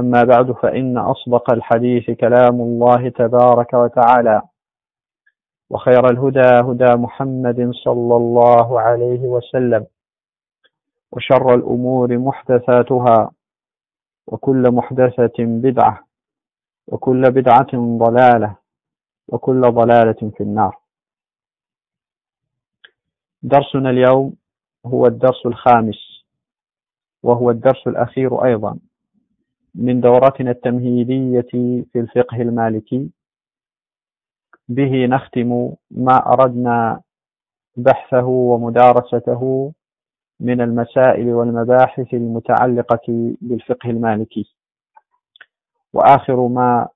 أما بعد فإن أصدق الحديث كلام الله تبارك وتعالى وخير الهدى هدى محمد صلى الله عليه وسلم وشر الأمور محدثاتها وكل محدثة بدعة وكل بدعة ضلالة وكل ضلالة في النار. درسنا اليوم هو الدرس الخامس وهو الدرس الأخير أيضا. من دورتنا التمهيدية في الفقه المالكي. به نختم ما أردنا بحثه ومدارسته من المسائل والمباحث المتعلقة بالفقه المالكي. وآخر ما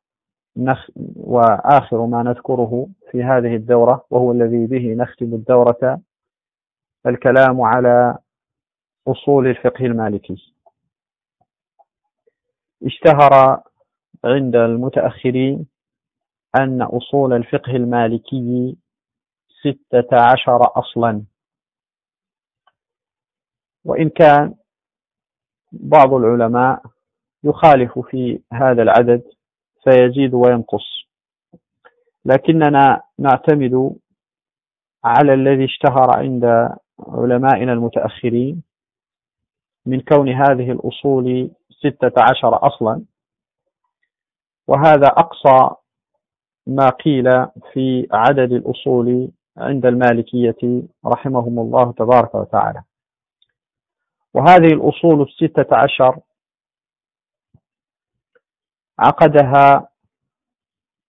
نخ وآخر ما نذكره في هذه الدورة وهو الذي به نختم الدورة الكلام على أصول الفقه المالكي. اشتهر عند المتأخرين أن أصول الفقه المالكي ستة عشر أصلا. وإن كان بعض العلماء يخالف في هذا العدد فيزيد وينقص. لكننا نعتمد على الذي اشتهر عند علمائنا المتأخرين من كون هذه الأصول ستة عشر أصلا. وهذا أقصى ما قيل في عدد الأصول عند المالكية رحمهم الله تبارك وتعالى. وهذه الأصول الستة عشر عقدها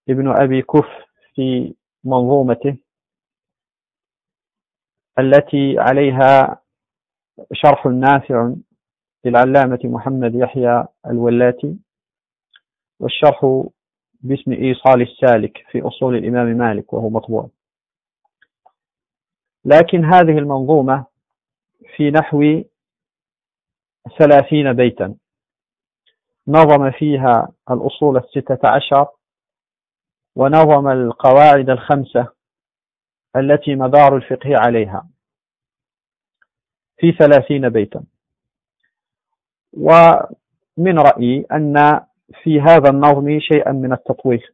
ابن أبي كف في منظومته التي عليها شرح نافع للعلامة محمد يحيى الولاتي والشرح باسم إيصال السالك في أصول الإمام مالك وهو مطبوع. لكن هذه المنظومة في نحو ثلاثين بيتا. نظم فيها الأصول الستة عشر ونظم القواعد الخمسة التي مدار الفقه عليها. في ثلاثين بيتا. ومن رأيي أن في هذا النظم شيئا من التطوير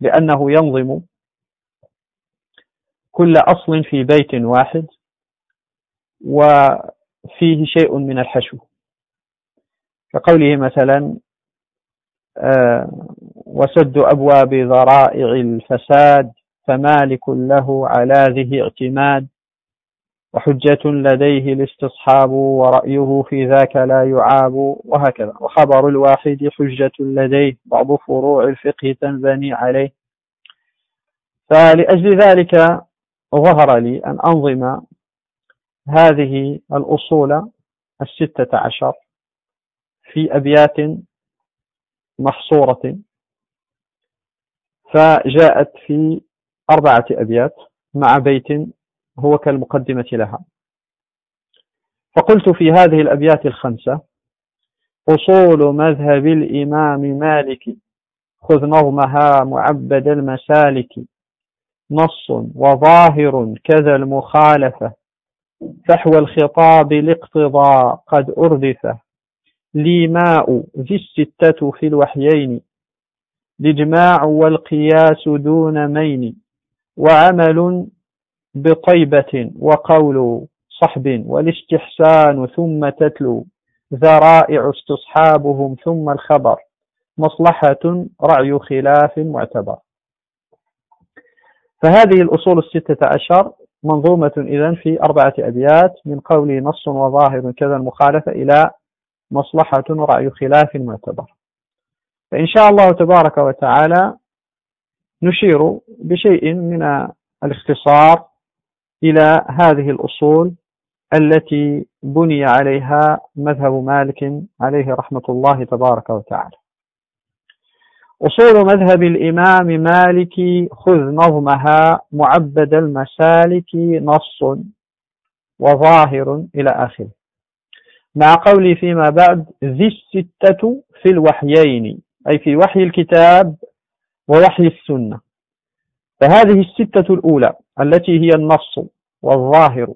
لأنه ينظم كل أصل في بيت واحد وفيه شيء من الحشو. كقوله مثلا آه وسد أبواب ذرائع الفساد فمالك له على ذه اعتماد. وحجة لديه الاستصحاب ورأيه في ذاك لا يعاب وهكذا. وخبر الواحد حجة لديه بعض فروع الفقه تنبني عليه. فلأجل ذلك ظهر لي أن أنظم هذه الأصول الستة عشر في أبيات محصورة. فجاءت في أربعة أبيات مع بيت هو كالمقدمة لها. فقلت في هذه الأبيات الخمسة أصول مذهب الإمام مالك خذ نظمها معبد المسالك نص وظاهر كذا المخالفة فحوى الخطاب الاقتضاء قد أردف ليماء ذي الستة في الوحيين الإجماع والقياس دون مين وعمل بطيبة وقول صحب والاستحسان ثم تتلو ذرائع استصحابهم ثم الخبر مصلحة رعي خلاف معتبر. فهذه الأصول الستة عشر منظومة إذن في أربعة أبيات من قول نص وظاهر كذا المخالفة إلى مصلحة رعي خلاف معتبر. فإن شاء الله تبارك وتعالى نشير بشيء من الاختصار إلى هذه الأصول التي بني عليها مذهب مالك عليه رحمة الله تبارك وتعالى. أصول مذهب الإمام مالك خذ نظمها معبد المسالك نص وظاهر إلى آخره. مع قولي فيما بعد ذي الستة في الوحيين أي في وحي الكتاب ووحي السنة. فهذه الستة الأولى التي هي النص والظاهر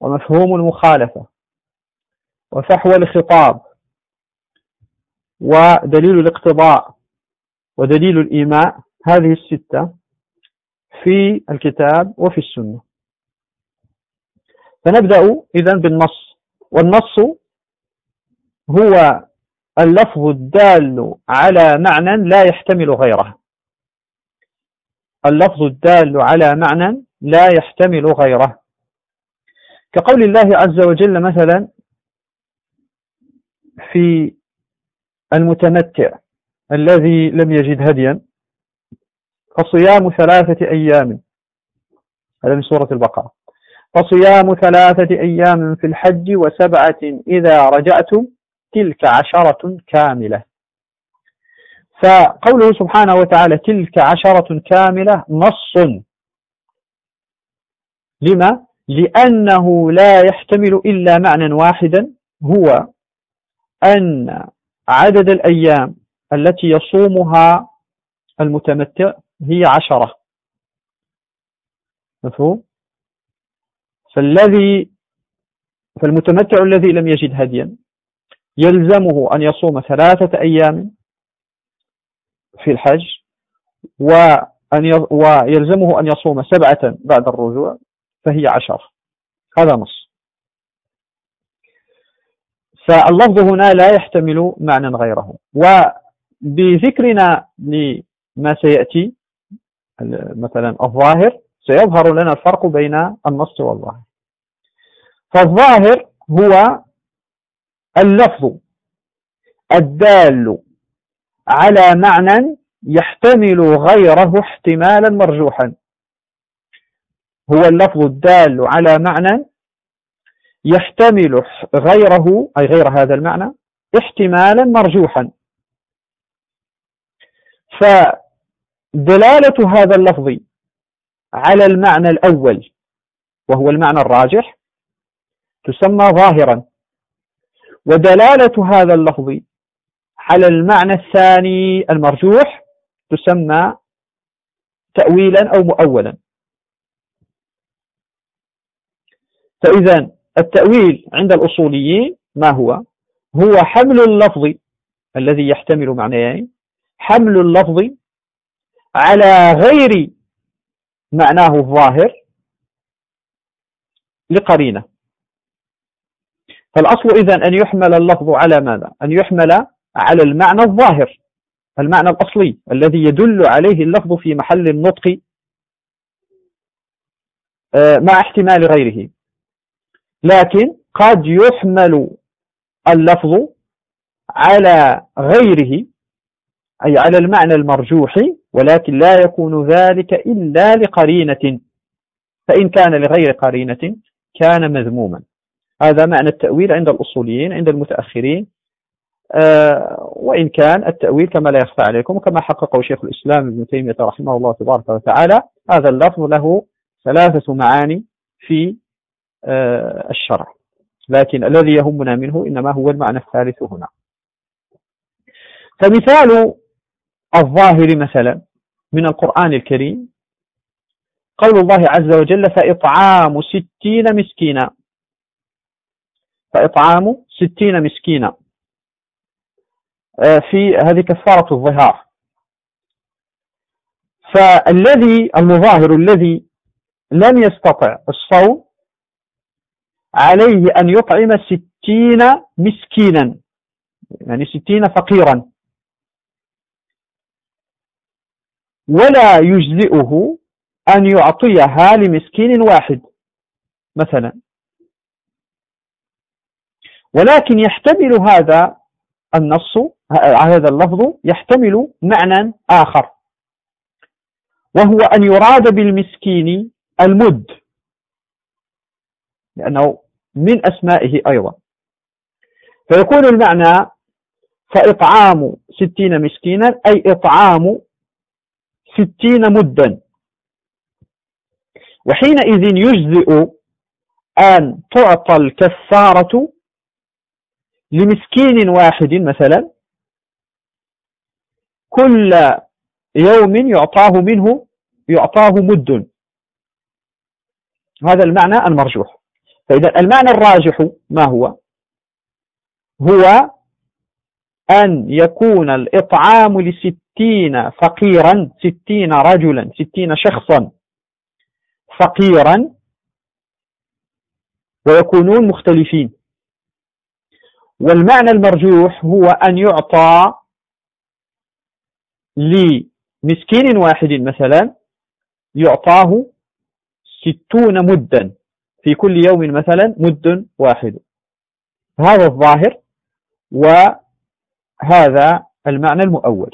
ومفهوم المخالفة وفحوى الخطاب ودليل الاقتضاء ودليل الإيماء هذه الستة في الكتاب وفي السنة. فنبدأ إذا بالنص. والنص هو اللفظ الدال على معنى لا يحتمل غيره. اللفظ الدال على معنى لا يحتمل غيره. كقول الله عز وجل مثلا في المتمتع الذي لم يجد هديا فصيام ثلاثة أيام. هذا من سورة البقرة. فصيام ثلاثة أيام في الحج وسبعة إذا رجعتم تلك عشرة كاملة. فقوله سبحانه وتعالى تلك عشرة كاملة نص لما؟ لأنه لا يحتمل إلا معنى واحدا هو أن عدد الأيام التي يصومها المتمتع هي عشرة مفهوم؟ فالذي فالمتمتع الذي لم يجد هديا يلزمه أن يصوم ثلاثة أيام في الحج وأن ويلزمه أن يصوم سبعة بعد الرجوع فهي عشر. هذا نص. فاللفظ هنا لا يحتمل معنى غيره. وبذكرنا لما سيأتي مثلا الظاهر سيظهر لنا الفرق بين النص والظاهر. فالظاهر هو اللفظ الدال على معنى يحتمل غيره احتمالا مرجوحا. هو اللفظ الدال على معنى يحتمل غيره أي غير هذا المعنى احتمالا مرجوحا. فدلالة هذا اللفظ على المعنى الأول وهو المعنى الراجح تسمى ظاهرا. ودلالة هذا اللفظ على المعنى الثاني المرجوح تسمى تأويلا أو مؤولا. فإذا التأويل عند الأصوليين ما هو؟ هو حمل اللفظ الذي يحتمل معنيين حمل اللفظ على غير معناه الظاهر لقرينة. فالأصل إذن أن يحمل اللفظ على ماذا؟ أن يحمل على المعنى الظاهر المعنى الأصلي الذي يدل عليه اللفظ في محل النطق آه، مع احتمال غيره. لكن قد يحمل اللفظ على غيره أي على المعنى المرجوح ولكن لا يكون ذلك إلا لقرينة. فإن كان لغير قرينة كان مذموما. هذا معنى التأويل عند الأصوليين عند المتأخرين وإن كان التأويل كما لا يخفى عليكم كما حققه شيخ الإسلام ابن تيمية رحمه الله تبارك وتعالى هذا اللفظ له ثلاثة معاني في آه الشرع. لكن الذي يهمنا منه إنما هو المعنى الثالث هنا. فمثال الظاهر مثلا من القرآن الكريم قول الله عز وجل فإطعام ستين مسكينا. فإطعام ستين مسكينا. في هذه كفارة الظهار. فالذي المظاهر الذي لم يستطع الصوم عليه أن يطعم ستين مسكينا يعني ستين فقيرا. ولا يجزئه أن يعطيها لمسكين واحد مثلا. ولكن يحتمل هذا النص هذا اللفظ يحتمل معنى آخر. وهو أن يراد بالمسكين المد. لأنه من أسمائه أيضا. فيكون المعنى فإطعام ستين مسكينا أي إطعام ستين مدا. وحينئذ يجزئ أن تعطى الكفارة لمسكين واحد مثلا كل يوم يعطاه منه يعطاه مد. هذا المعنى المرجوح. فإذا المعنى الراجح ما هو؟ هو أن يكون الإطعام لستين فقيرا ستين رجلا ستين شخصا فقيرا ويكونون مختلفين. والمعنى المرجوح هو أن يعطى لمسكين واحد مثلا يعطاه ستون مدا في كل يوم مثلا مد واحد. هذا الظاهر وهذا المعنى المؤول.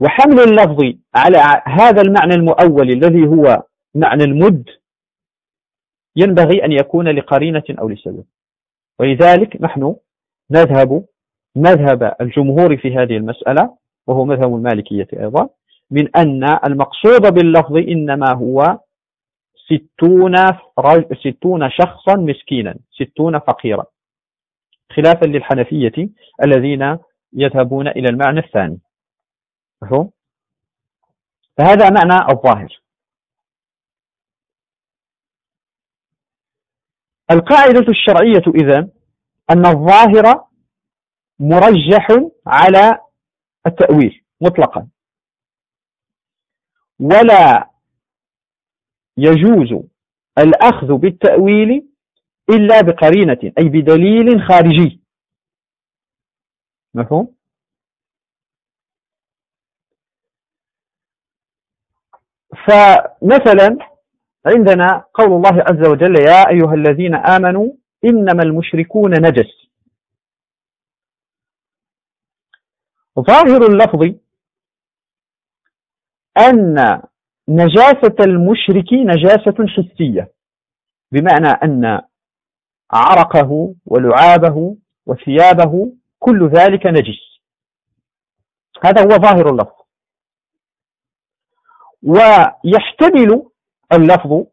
وحمل اللفظ على هذا المعنى المؤول الذي هو معنى المد ينبغي أن يكون لقرينة أو لسبب. ولذلك نحن نذهب مذهب الجمهور في هذه المسألة وهو مذهب المالكية أيضا من أن المقصود باللفظ إنما هو ستون, ستون شخصا مسكينا ستون فقيرا خلافا للحنفية الذين يذهبون إلى المعنى الثاني. فهذا معنى الظاهر. القاعدة الشرعية إذن أن الظاهر مرجح على التأويل مطلقا ولا يجوز الأخذ بالتأويل إلا بقرينة أي بدليل خارجي مفهوم؟ فمثلا عندنا قول الله عز وجل يا أيها الذين آمنوا إنما المشركون نجس. ظاهر اللفظ أن نجاسة المشرك نجاسة حسية بمعنى أن عرقه ولعابه وثيابه كل ذلك نجس. هذا هو ظاهر اللفظ. ويحتمل اللفظ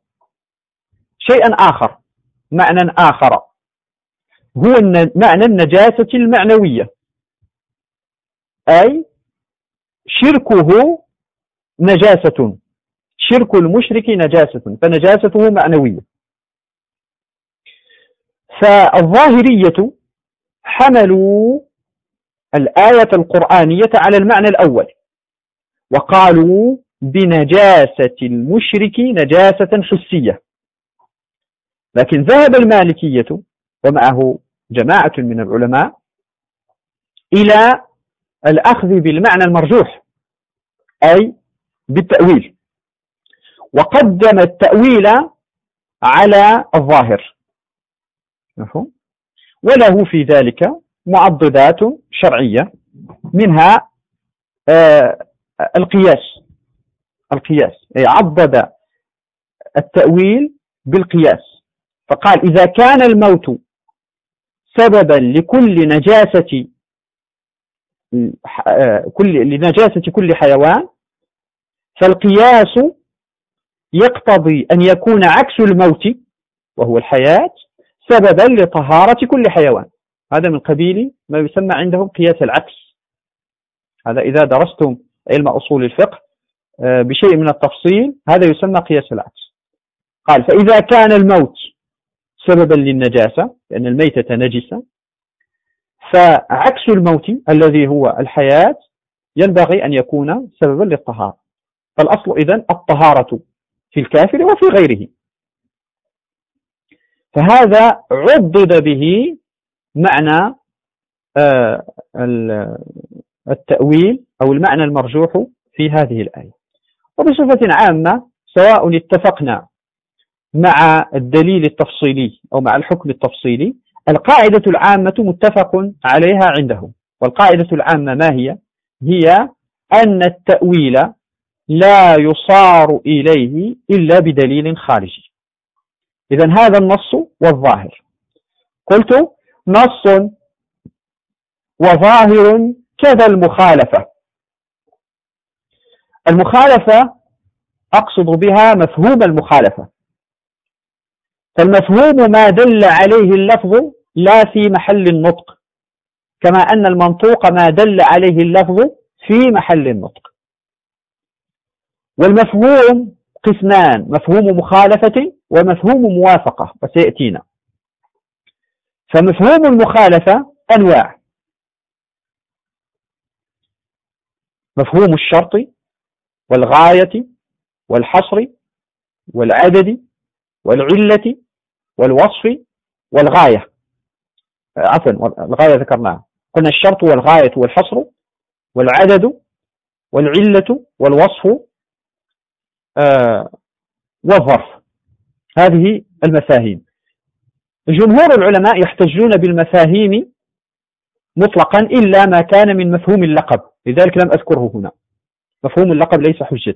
شيئا آخر معنى آخر. هو معنى النجاسة المعنوية. أي شركه نجاسة. شرك المشرك نجاسة فنجاسته معنوية. فالظاهرية حملوا الآية القرآنية على المعنى الأول وقالوا بنجاسة المشرك نجاسة حسية. لكن ذهب المالكية ومعه جماعة من العلماء إلى الأخذ بالمعنى المرجوح أي بالتأويل. وقدم التأويل على الظاهر. مفهوم؟ وله في ذلك معضدات شرعية منها آه القياس. القياس. أي عضد التأويل بالقياس. فقال إذا كان الموت سببا لكل نجاسة كل لنجاسة كل حيوان فالقياس يقتضي أن يكون عكس الموت وهو الحياة سببا لطهارة كل حيوان. هذا من قبيل ما يسمى عندهم قياس العكس. هذا إذا درستم علم أصول الفقه بشيء من التفصيل هذا يسمى قياس العكس. قال فإذا كان الموت سببا للنجاسة لأن الميتة نجسة فعكس الموت الذي هو الحياة ينبغي أن يكون سببا للطهارة. فالأصل إذن الطهارة في الكافر وفي غيره. فهذا عضد به معنى آه، التأويل أو المعنى المرجوح في هذه الآية. وبصفة عامة سواء اتفقنا مع الدليل التفصيلي أو مع الحكم التفصيلي القاعدة العامة متفق عليها عندهم. والقاعدة العامة ما هي؟ هي أن التأويل لا يصار إليه إلا بدليل خارجي. إذا هذا النص والظاهر. قلت نص وظاهر كذا المخالفة. المخالفة أقصد بها مفهوم المخالفة. فالمفهوم ما دل عليه اللفظ لا في محل النطق كما أن المنطوق ما دل عليه اللفظ في محل النطق. والمفهوم قسمان مفهوم مخالفة ومفهوم موافقة وسيأتينا. فمفهوم المخالفة أنواع. مفهوم الشرط والغاية والحصر والعدد والعلة والوصف والغاية. عفوا الغاية ذكرناها. قلنا الشرط والغاية والحصر والعدد والعلة والوصف آه والظرف. هذه المفاهيم. جمهور العلماء يحتجون بالمفاهيم مطلقا إلا ما كان من مفهوم اللقب لذلك لم أذكره هنا. مفهوم اللقب ليس حجة.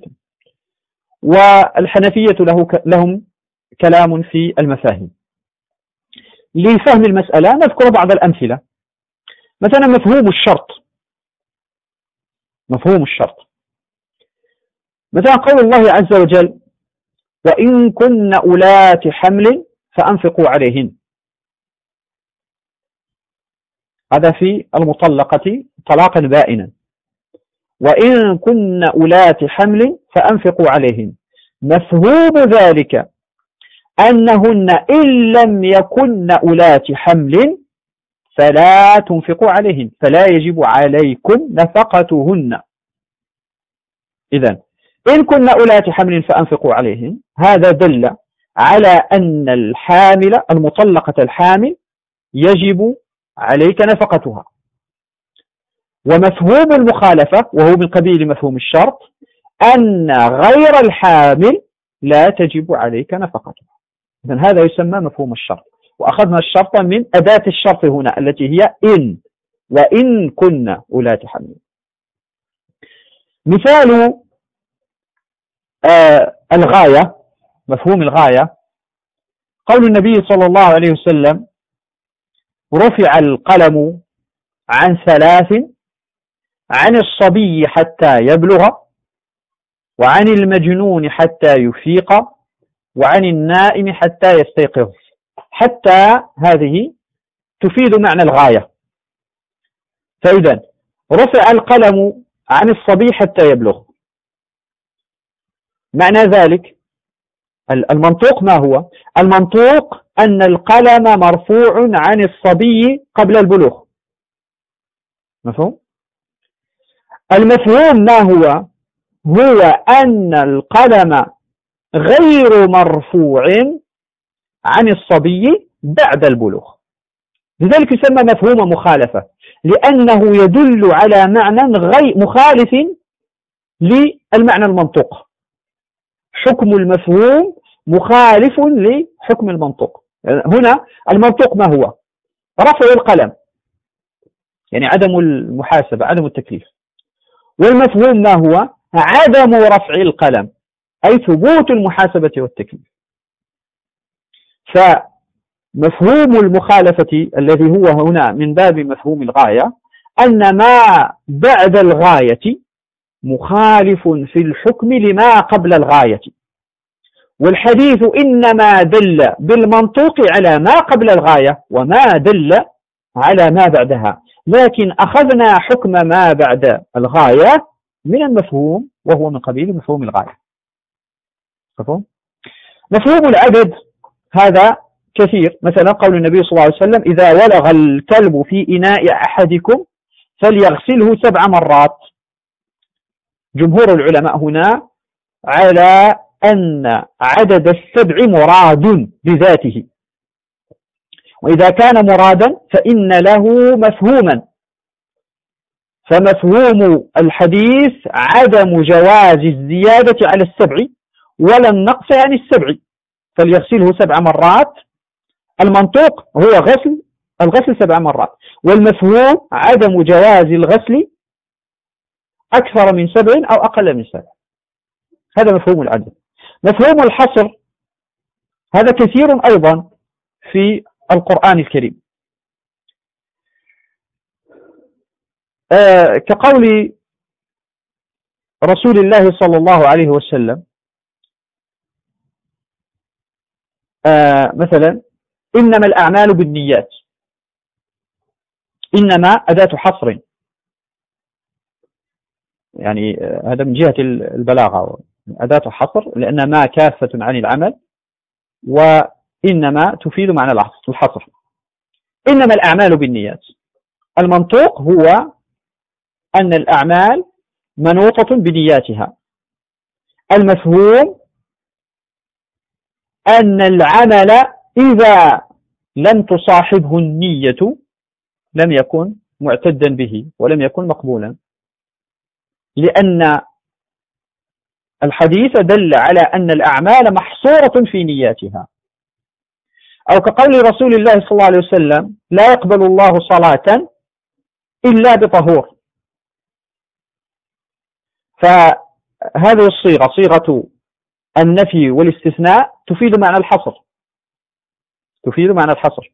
والحنفية له لهم كلام في المفاهيم. لفهم المسألة نذكر بعض الأمثلة. مثلا مفهوم الشرط. مفهوم الشرط. مثلا قول الله عز وجل وإن كن أولات حمل فأنفقوا عليهن. هذا في المطلقة طلاقا بائنا. وإن كن أولات حمل فأنفقوا عليهن. مفهوم ذلك أنهن إن لم يكن أولات حمل فلا تنفقوا عليهن فلا يجب عليكم نفقتهن. إذا إن كن أولات حمل فأنفقوا عليهن. هذا دل على أن الحامل المطلقة الحامل يجب عليك نفقتها. ومفهوم المخالفة وهو من قبيل مفهوم الشرط أن غير الحامل لا تجب عليك نفقتها إذن هذا يسمى مفهوم الشرط. وأخذنا الشرط من أداة الشرط هنا التي هي إن وإن كنا أولات حمل. مثال آه الغاية مفهوم الغاية. قول النبي صلى الله عليه وسلم رفع القلم عن ثلاث عن الصبي حتى يبلغ وعن المجنون حتى يفيق وعن النائم حتى يستيقظ. حتى هذه تفيد معنى الغاية. فإذا رفع القلم عن الصبي حتى يبلغ. معنى ذلك المنطوق ما هو؟ المنطوق أن القلم مرفوع عن الصبي قبل البلوغ. مفهوم؟ المفهوم ما هو؟ هو أن القلم غير مرفوع عن الصبي بعد البلوغ. لذلك يسمى مفهوم مخالفة لأنه يدل على معنى غير مخالف للمعنى المنطوق. حكم المفهوم مخالف لحكم المنطوق. هنا المنطوق ما هو؟ رفع القلم يعني عدم المحاسبة عدم التكليف. والمفهوم ما هو؟ عدم رفع القلم أي ثبوت المحاسبة والتكليف. فمفهوم المخالفة الذي هو هنا من باب مفهوم الغاية أن ما بعد الغاية مخالف في الحكم لما قبل الغاية. والحديث إنما دل بالمنطوق على ما قبل الغاية وما دل على ما بعدها. لكن أخذنا حكم ما بعد الغاية من المفهوم وهو من قبيل مفهوم الغاية. مفهوم؟ مفهوم العدد هذا كثير. مثلا قول النبي صلى الله عليه وسلم إذا ولغ الكلب في إناء أحدكم فليغسله سبع مرات. جمهور العلماء هنا على أن عدد السبع مراد بذاته. وإذا كان مرادا فإن له مفهوما. فمفهوم الحديث عدم جواز الزيادة على السبع ولا النقص عن السبع فليغسله سبع مرات. المنطوق هو غسل الغسل سبع مرات. والمفهوم عدم جواز الغسل أكثر من سبع أو أقل من سبع. هذا مفهوم العدد مفهوم الحصر هذا كثير أيضا في القرآن الكريم. آه كقول رسول الله صلى الله عليه وسلم آه مثلا إنما الأعمال بالنيات. إنما أداة حصر. يعني آه، هذا من جهة البلاغة. أداة حصر لأن ما كافة عن العمل وإنما تفيد معنى الحصر. إنما الأعمال بالنيات. المنطوق هو أن الأعمال منوطة بنياتها. المفهوم أن العمل إذا لم تصاحبه النية لم يكن معتدا به ولم يكن مقبولا. لأن الحديث دل على أن الأعمال محصورة في نياتها. أو كقول رسول الله صلى الله عليه وسلم لا يقبل الله صلاة إلا بطهور. فهذه الصيغة صيغة النفي والاستثناء تفيد معنى الحصر. تفيد معنى الحصر.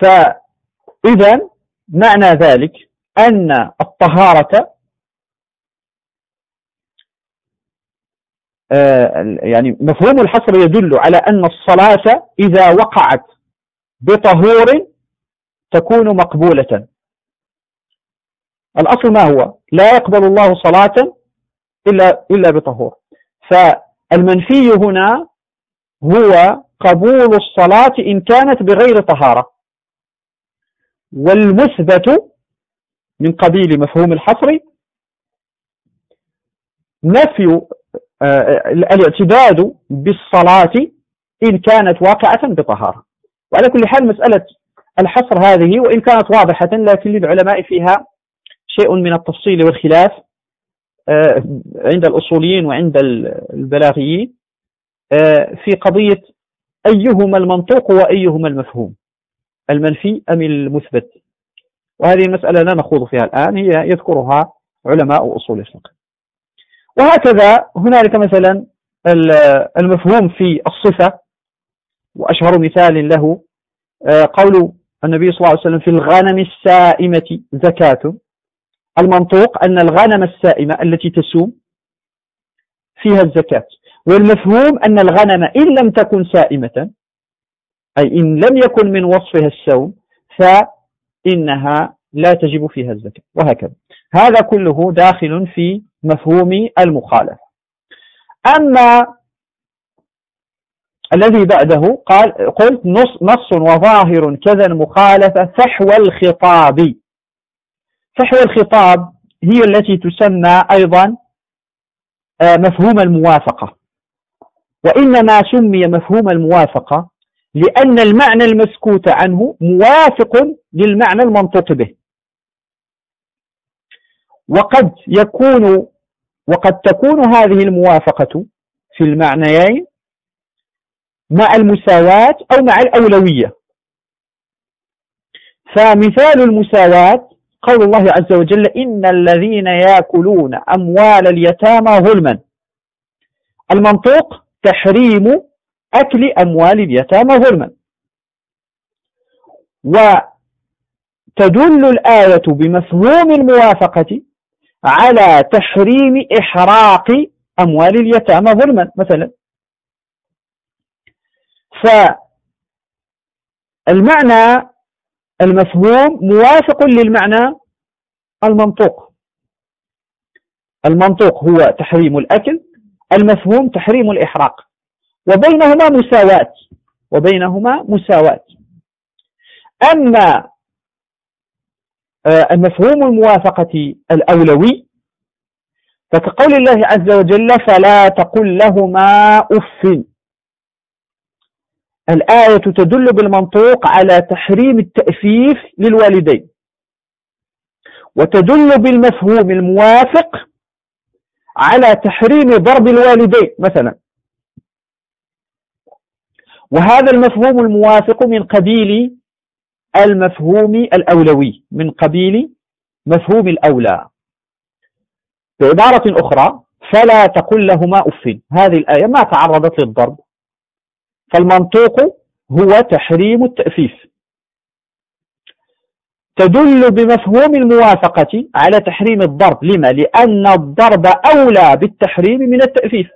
فإذا معنى ذلك أن الطهارة آه، يعني مفهوم الحصر يدل على أن الصلاة إذا وقعت بطهور تكون مقبولة. الأصل ما هو؟ لا يقبل الله صلاة إلا, إلا بطهور. فالمنفي هنا هو قبول الصلاة إن كانت بغير طهارة. والمثبت من قبيل مفهوم الحصر نفي آه، الاعتداد بالصلاة إن كانت واقعة بطهارة. وعلى كل حال مسألة الحصر هذه وإن كانت واضحة لكن للعلماء فيها شيء من التفصيل والخلاف آه، عند الأصوليين وعند البلاغيين آه، في قضية أيهما المنطوق وأيهما المفهوم المنفي أم المثبت؟ وهذه المسألة لا نخوض فيها الآن هي يذكرها علماء أصول الفقه. وهكذا هنالك مثلا المفهوم في الصفة وأشهر مثال له آه، قول النبي صلى الله عليه وسلم في الغنم السائمة زكاة. المنطوق أن الغنم السائمة التي تسوم فيها الزكاة. والمفهوم أن الغنم إن لم تكن سائمة أي إن لم يكن من وصفها السوم فإنها لا تجب فيها الزكاة. وهكذا. هذا كله داخل في مفهوم المخالفة. أما الذي بعده قال قلت نص, نص وظاهر كذا المخالفة فحوى الخطاب. فحوى الخطاب هي التي تسمى أيضا آه، مفهوم الموافقة. وإنما سمي مفهوم الموافقة لأن المعنى المسكوت عنه موافق للمعنى المنطوق به. وقد يكون وقد تكون هذه الموافقة في المعنيين مع المساواة أو مع الأولوية. فمثال المساواة قول الله عز وجل إن الذين يأكلون أموال اليتامى ظلما. المنطوق تحريم أكل أموال اليتامى ظلما. وتدل الآية بمفهوم الموافقة على تحريم إحراق أموال اليتامى ظلما مثلا. فالمعنى المفهوم موافق للمعنى المنطوق. المنطوق هو تحريم الأكل المفهوم تحريم الإحراق. وبينهما مساواة وبينهما مساواة. أما المفهوم الموافقة الأولوي فكقول الله عز وجل فلا تقل لهما أف. الآية تدل بالمنطوق على تحريم التأفيف للوالدين وتدل بالمفهوم الموافق على تحريم ضرب الوالدين مثلا. وهذا المفهوم الموافق من قبيل المفهوم الأولوي من قبيل مفهوم الأولى. بعبارة أخرى فلا تقل لهما أف. هذه الآية ما تعرضت للضرب. فالمنطوق هو تحريم التأفيف. تدل بمفهوم الموافقة على تحريم الضرب. لما؟ لأن الضرب أولى بالتحريم من التأفيف.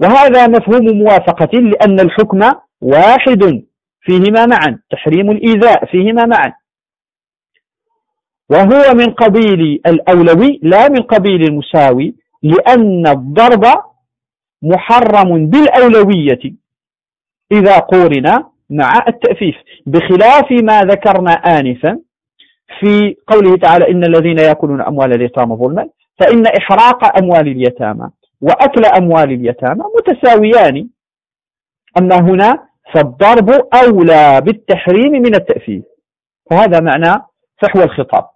وهذا مفهوم موافقة لأن الحكم واحد. فيهما معا تحريم الإيذاء فيهما معا. وهو من قبيل الأولوي لا من قبيل المساوي لأن الضرب محرم بالأولوية إذا قورن مع التأفيف بخلاف ما ذكرنا آنفا في قوله تعالى إن الذين يأكلون أموال اليتامى ظلما فإن إحراق أموال اليتامى وأكل أموال اليتامى متساويان. أما هنا فالضرب أولى بالتحريم من التأفيف فهذا معنى فحوى الخطاب.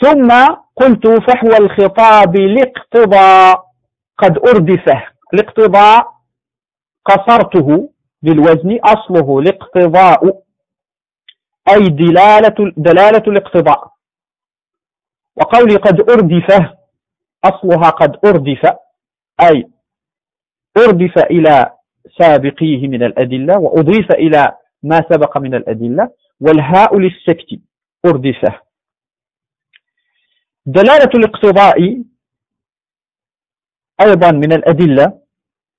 ثم قلت فحوى الخطاب لاقتضاء قد أردفه الاقتضاء قصرته بالوزن أصله الاقتضاء أي دلالة, دلالة الاقتضاء. وقولي قد أردفه أصلها قد أردف أي أردف إلى سابقيه من الأدلة وأضيف إلى ما سبق من الأدلة والهاء للسكت أردفه. دلالة الاقتضاء أيضا من الأدلة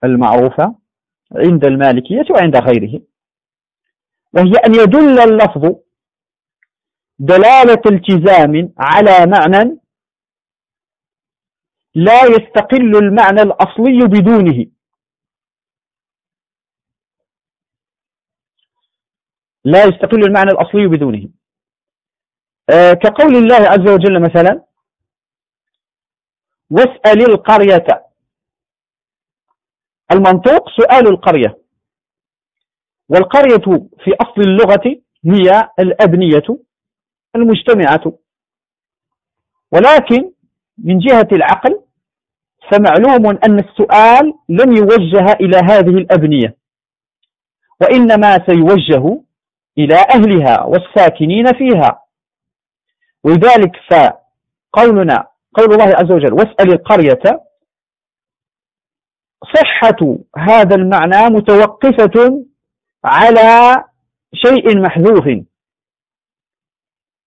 المعروفة عند المالكية وعند غيره وهي أن يدل اللفظ دلالة التزام على معنى لا يستقل المعنى الأصلي بدونه. لا يستقل المعنى الأصلي بدونه. آه كقول الله عز وجل مثلا واسأل القرية. المنطوق سؤال القرية. والقرية في أصل اللغة هي الأبنية المجتمعة. ولكن من جهة العقل فمعلوم أن السؤال لم يوجه إلى هذه الأبنية وإنما سيوجه إلى أهلها والساكنين فيها. ولذلك فقولنا قول الله عز وجل واسأل القرية صحة هذا المعنى متوقفة على شيء محذوف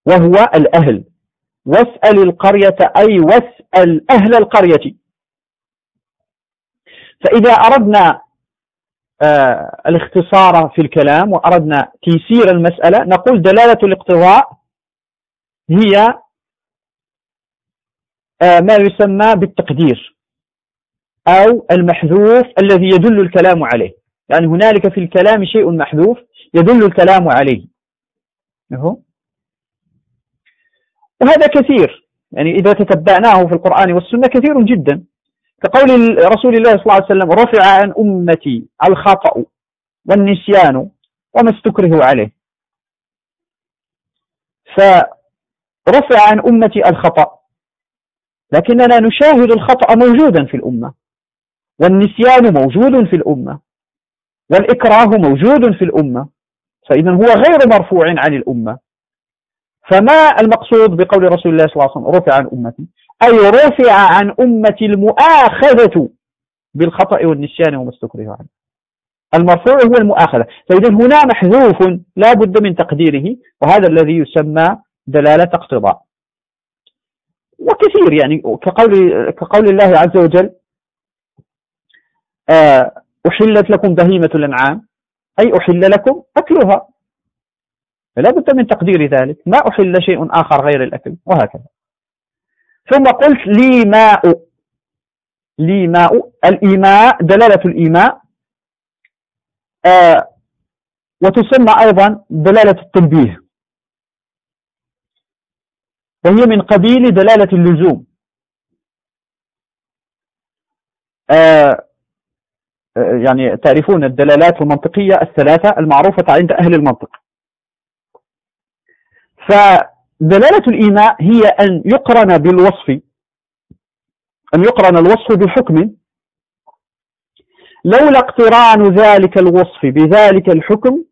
وهو الأهل. واسأل القرية أي واسأل أهل القرية. فإذا أردنا الاختصار في الكلام وأردنا تيسير المسألة. نقول دلالة الاقتضاء هي آه ما يسمى بالتقدير أو المحذوف الذي يدل الكلام عليه. يعني هنالك في الكلام شيء محذوف يدل الكلام عليه. وهذا كثير. يعني إذا تتبعناه في القرآن والسنة كثير جدا. كقول رسول الله صلى الله عليه وسلم رفع عن أمتي الخطأ والنسيان وما استكره عليه. فرفع عن أمتي الخطأ. لكننا نشاهد الخطأ موجودا في الأمة. والنسيان موجود في الأمة. والإكراه موجود في الأمة. فإذا هو غير مرفوع عن الأمة. فما المقصود بقول رسول الله صلى الله عليه وسلم رفع عن أمتي؟ أي رفع عن أمتي المؤاخذة بالخطأ والنسيان وما استكره عنه. المرفوع هو المؤاخذة. فإذا هنا محذوف لا بد من تقديره وهذا الذي يسمى دلالة اقتضاء. وكثير يعني كقول, كقول الله عز وجل آه، أحلت لكم بهيمة الأنعام أي أحل لكم أكلها. فلا بد من تقدير ذلك. ما أحل شيء آخر غير الأكل وهكذا. ثم قلت لي ماء لي ماء الإيماء دلالة الإيماء. آه وتسمى أيضا دلالة التنبيه. وهي من قبيل دلالة اللزوم. آه يعني تعرفون الدلالات المنطقية الثلاثة المعروفة عند أهل المنطق فدلالة الإيماء هي أن يقرن بالوصف أن يقرن الوصف بحكم لولا اقتران ذلك الوصف بذلك الحكم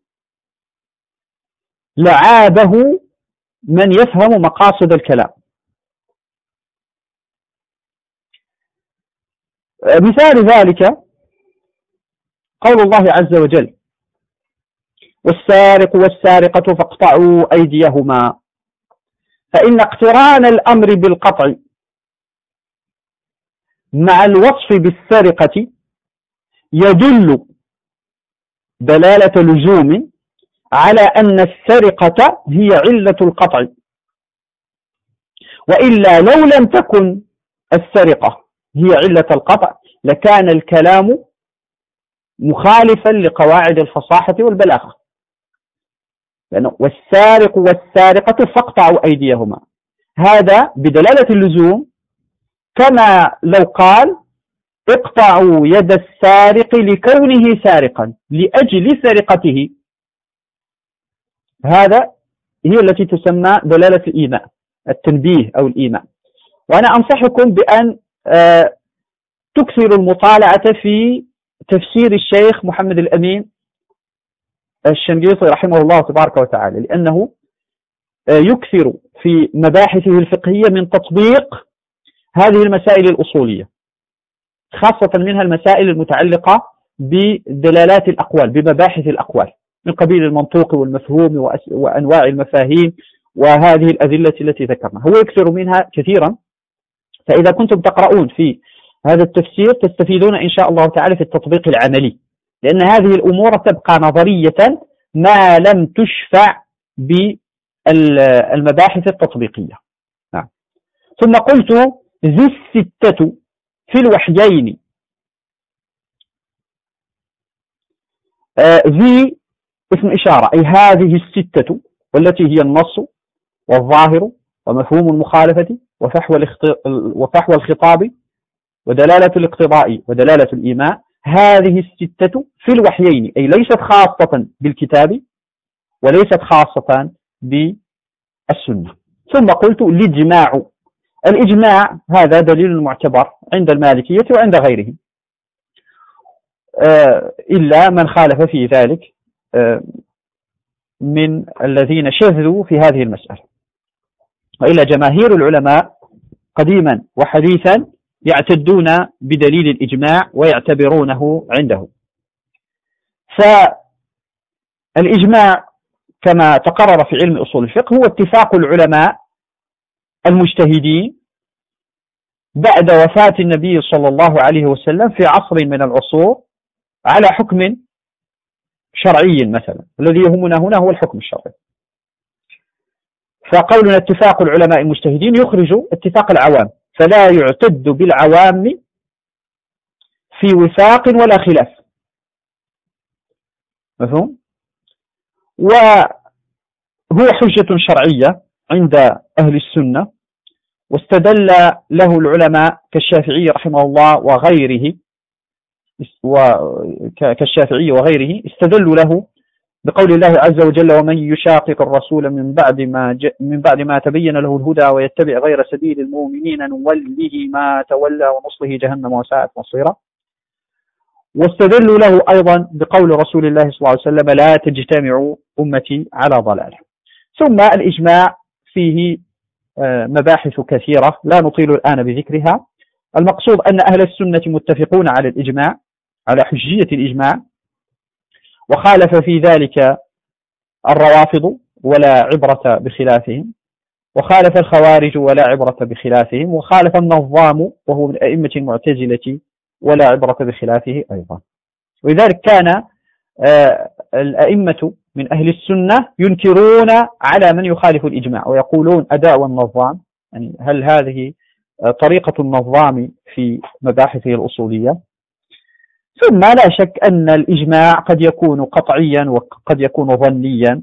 لعابه من يفهم مقاصد الكلام. مثال ذلك قول الله عز وجل والسارق والسارقة فاقطعوا أيديهما. فإن اقتران الأمر بالقطع مع الوصف بالسرقة يدل دلالة لزوم على أن السرقة هي علة القطع وإلا لو لم تكن السرقة هي علة القطع لكان الكلام مخالفا لقواعد الفصاحة والبلاغة. والسارق والسارقة فاقطعوا أيديهما. هذا بدلالة اللزوم كما لو قال اقطعوا يد السارق لكونه سارقا لأجل سرقته. هذا هي التي تسمى دلالة الإيماء التنبيه أو الإيماء. وأنا أنصحكم بأن آه، تكثروا المطالعة في تفسير الشيخ محمد الأمين الشنقيطي رحمه الله تبارك وتعالى لأنه آه، يكثر في مباحثه الفقهية من تطبيق هذه المسائل الأصولية خاصة منها المسائل المتعلقة بدلالات الأقوال بمباحث الأقوال من قبيل المنطوق والمفهوم وأنواع المفاهيم وهذه الأدلة التي ذكرنا. هو يكثر منها كثيرا فإذا كنتم تقرؤون في هذا التفسير تستفيدون إن شاء الله تعالى في التطبيق العملي. لأن هذه الأمور تبقى نظرية ما لم تشفع بالمباحث التطبيقية نعم. ثم قلت ذي الستة في الوحيين آه ذي اسم إشارة أي هذه الستة والتي هي النص والظاهر ومفهوم المخالفة وفحوى الخطاب ودلالة الاقتضاء ودلالة الإيماء هذه الستة في الوحيين أي ليست خاصة بالكتاب وليست خاصة بالسنة. ثم قلت الإجماع. الإجماع هذا دليل معتبر عند المالكية وعند غيرهم. آه، إلا من خالف في ذلك آه، من الذين شذوا في هذه المسألة. وإلا جماهير العلماء قديما وحديثا يعتدون بدليل الإجماع ويعتبرونه عنده. فالإجماع كما تقرر في علم أصول الفقه هو اتفاق العلماء المجتهدين بعد وفاة النبي صلى الله عليه وسلم في عصر من العصور على حكم شرعي مثلا. الذي يهمنا هنا هو الحكم الشرعي. فقولنا اتفاق العلماء المجتهدين يخرج اتفاق العوام. فلا يعتد بالعوام في وفاق ولا خلاف. مفهوم؟ وهو حجة شرعية عند أهل السنة واستدل له العلماء كالشافعي رحمه الله وغيره كالشافعي وغيره استدلوا له بقول الله عز وجل ومن يشاقق الرسول من بعد ما من بعد ما تبين له الهدى ويتبع غير سبيل المؤمنين نوله ما تولى ونصله جهنم وساءت مصيرا. واستدلوا له أيضا بقول رسول الله صلى الله عليه وسلم لا تجتمع أمتي على ضلاله ثم الإجماع فيه آه، مباحث كثيرة لا نطيل الآن بذكرها. المقصود أن أهل السنة متفقون على الإجماع على حجية الإجماع. وخالف في ذلك الروافض ولا عبرة بخلافهم وخالف الخوارج ولا عبرة بخلافهم وخالف النظام وهو من أئمة المعتزلة ولا عبرة بخلافه أيضا. ولذلك كان آه، الأئمة من أهل السنة ينكرون على من يخالف الإجماع ويقولون أداء النظام يعني هل هذه طريقة النظام في مباحثه الأصولية؟ ثم لا شك أن الإجماع قد يكون قطعيا وقد يكون ظنيا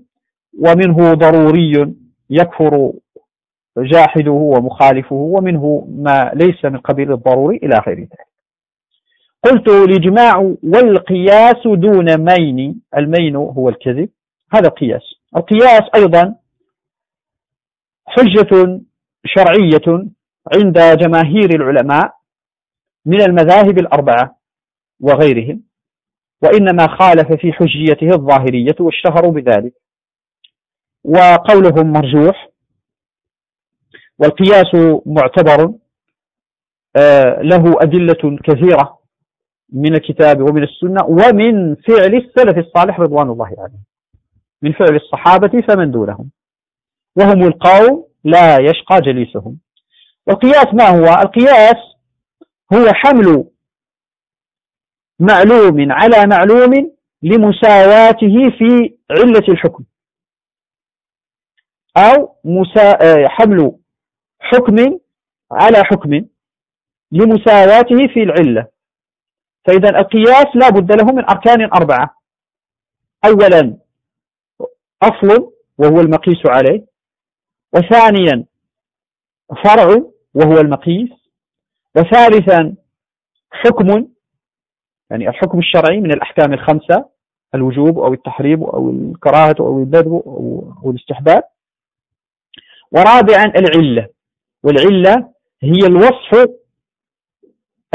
ومنه ضروري يكفر جاحده ومخالفه ومنه ما ليس من قبيل الضروري إلى غير ذلك. قلت الإجماع والقياس دون مين؟ المين هو الكذب. هذا القياس القياس أيضا حجة شرعية عند جماهير العلماء من المذاهب الأربعة. وغيرهم وإنما خالف في حجيته الظاهرية واشتهروا بذلك. وقولهم مرجوح والقياس معتبر آه، له أدلة كثيرة من الكتاب ومن السنة ومن فعل السلف الصالح رضوان الله عليه من فعل الصحابة فمن دونهم. وهم القوم لا يشقى جليسهم. والقياس ما هو؟ القياس هو حمل معلوم على معلوم لمساواته في علة الحكم. أو مسا... آه، حمل حكم على حكم لمساواته في العلة. فإذا القياس لا بد له من أركان أربعة. أولا أصل وهو المقيس عليه. وثانيا فرع وهو المقيس. وثالثا حكم يعني الحكم الشرعي من الأحكام الخمسة الوجوب أو التحريم أو الكراهة أو الندب أو الاستحباب. ورابعا العلة. والعلة هي الوصف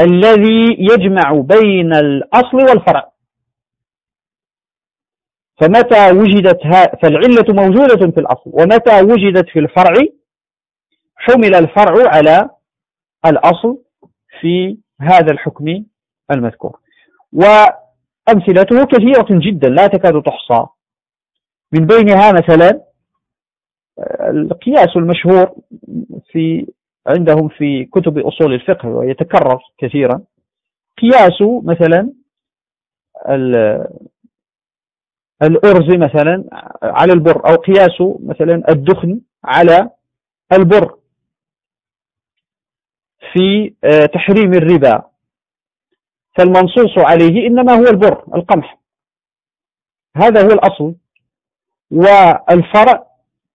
الذي يجمع بين الأصل والفرع. فمتى وجدت فالعلة موجودة في الأصل. ومتى وجدت في الفرع؟ حمل الفرع على الأصل في هذا الحكم المذكور. وأمثلته كثيرة جدا لا تكاد تحصى. من بينها مثلا القياس المشهور في عندهم في كتب أصول الفقه ويتكرر كثيرا. قياس مثلا الأرز مثلا على البر أو قياس مثلا الدخن على البر في آه، تحريم الربا. فالمنصوص عليه إنما هو البر القمح. هذا هو الأصل. والفرع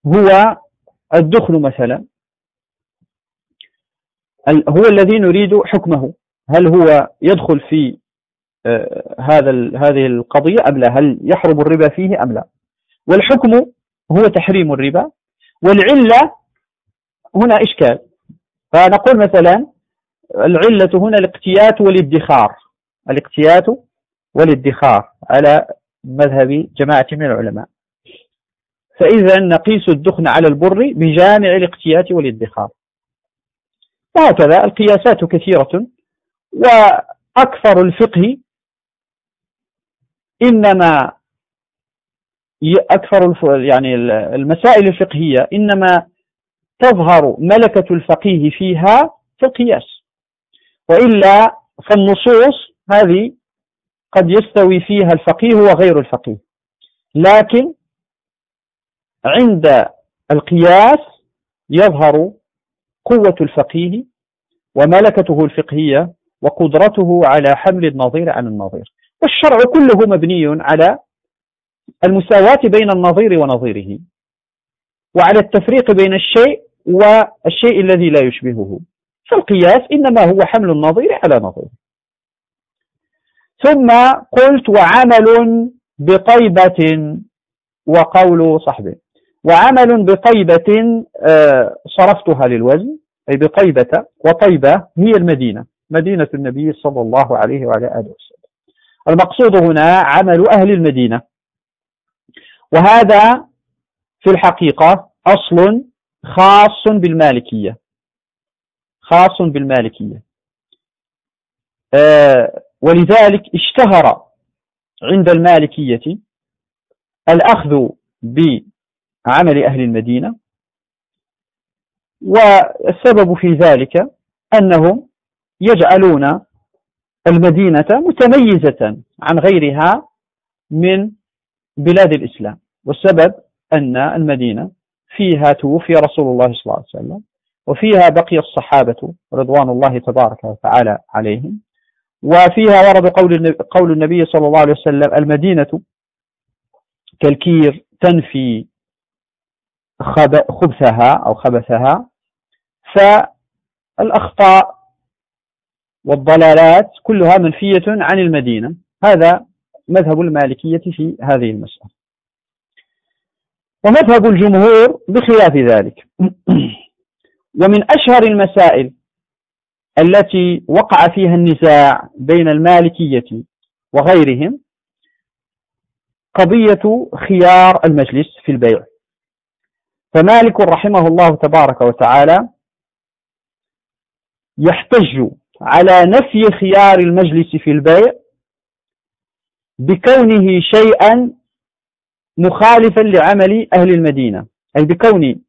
هو الدخن مثلا. هو الذي نريد حكمه. هل هو يدخل في آه، هذا هذه القضية أم لا؟ هل يحرم الربا فيه أم لا؟ والحكم هو تحريم الربا. والعلة هنا إشكال. فنقول مثلا العلة هنا الاقتيات والادخار. الاقتيات والادخار على مذهب جماعة من العلماء. فإذا نقيس الدخن على البر بجامع الاقتيات والادخار. وهكذا القياسات كثيرة وأكثر الفقه إنما أكثر يعني المسائل الفقهية إنما تظهر ملكة الفقيه فيها في القياس. وإلا فالنصوص هذه قد يستوي فيها الفقيه وغير الفقيه. لكن عند القياس يظهر قوة الفقيه وملكته الفقهية وقدرته على حمل النظير عن النظير. والشرع كله مبني على المساواة بين النظير ونظيره وعلى التفريق بين الشيء والشيء الذي لا يشبهه. فالقياس إنما هو حمل النظير على نظير ثم قلت وعمل بطيبة وقول صحبه. وعمل بطيبة آه، صرفتها للوزن أي بطيبة وطيبة هي المدينة مدينة النبي صلى الله عليه وعلى آله وسلم. المقصود هنا عمل أهل المدينة. وهذا في الحقيقة أصل خاص بالمالكية. خاص بالمالكية. آه، ولذلك اشتهر عند المالكية الأخذ بعمل أهل المدينة والسبب في ذلك أنهم يجعلون المدينة متميزة عن غيرها من بلاد الإسلام. والسبب أن المدينة فيها توفي رسول الله صلى الله عليه وسلم وفيها بقي الصحابة رضوان الله تبارك وتعالى عليهم. وفيها ورد قول قول النبي صلى الله عليه وسلم المدينة كالكير تنفي خبثها أو خبثها فالأخطاء والضلالات كلها منفية عن المدينة. هذا مذهب المالكية في هذه المسألة. ومذهب الجمهور بخلاف ذلك. ومن أشهر المسائل التي وقع فيها النزاع بين المالكية وغيرهم قضية خيار المجلس في البيع. فمالك رحمه الله تبارك وتعالى يحتج على نفي خيار المجلس في البيع بكونه شيئا مخالفا لعمل أهل المدينة أي بكون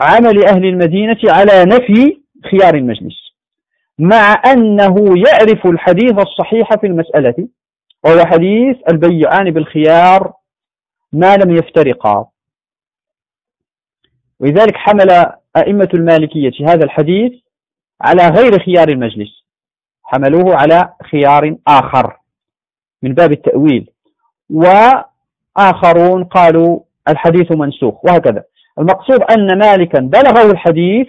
عمل أهل المدينة على نفي خيار المجلس. مع أنه يعرف الحديث الصحيح في المسألة وهو حديث البيعان بالخيار ما لم يفترقا. ولذلك حمل أئمة المالكية هذا الحديث على غير خيار المجلس. حملوه على خيار آخر من باب التأويل. وآخرون قالوا الحديث منسوخ وهكذا. المقصود أن مالكا بلغه الحديث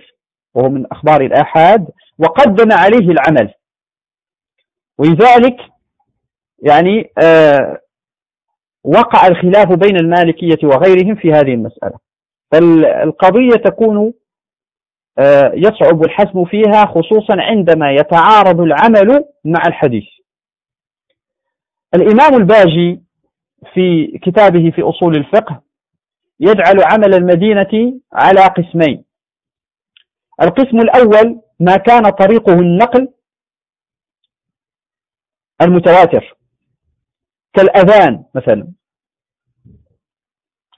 وهو من أخبار الآحاد وقدم عليه العمل. ولذلك يعني آه وقع الخلاف بين المالكية وغيرهم في هذه المسألة. فالقضية تكون آه يصعب الحسم فيها خصوصا عندما يتعارض العمل مع الحديث. الإمام الباجي في كتابه في أصول الفقه يجعل عمل المدينة على قسمين. القسم الأول ما كان طريقه النقل المتواتر كالأذان مثلا.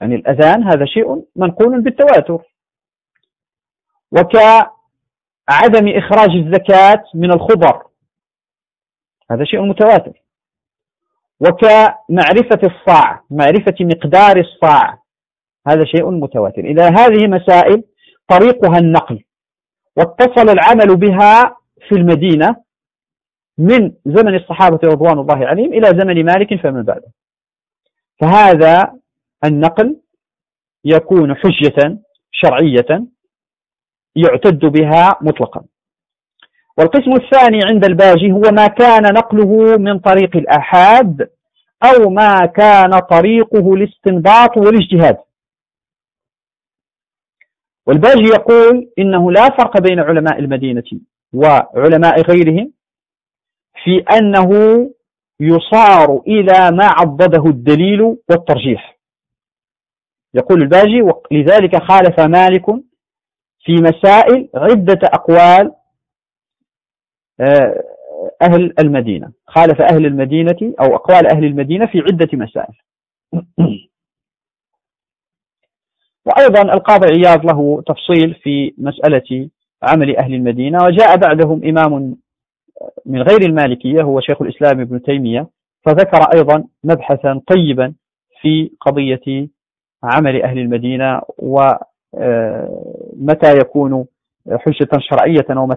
يعني الأذان هذا شيء منقول بالتواتر. وكعدم إخراج الزكاة من الخضر هذا شيء متواتر. وكمعرفة الصاع معرفة مقدار الصاع هذا شيء متواتر. إذا هذه مسائل طريقها النقل. واتصل العمل بها في المدينة من زمن الصحابة رضوان الله عليهم إلى زمن مالك فمن بعده. فهذا النقل يكون حجة شرعية يعتد بها مطلقا. والقسم الثاني عند الباجي هو ما كان نقله من طريق الآحاد أو ما كان طريقه الاستنباط والاجتهاد. والباجي يقول إنه لا فرق بين علماء المدينة وعلماء غيرهم في أنه يصار إلى ما عضده الدليل والترجيح. يقول الباجي لذلك خالف مالك في مسائل عدة أقوال آه، أهل المدينة. خالف أهل المدينة أو أقوال أهل المدينة في عدة مسائل. وأيضا القاضي عياض له تفصيل في مسألة عمل أهل المدينة وجاء بعدهم إمام من غير المالكية هو شيخ الإسلام ابن تيمية فذكر أيضا مبحثا طيبا في قضية عمل أهل المدينة ومتى آه، يكون حجة شرعية ومتى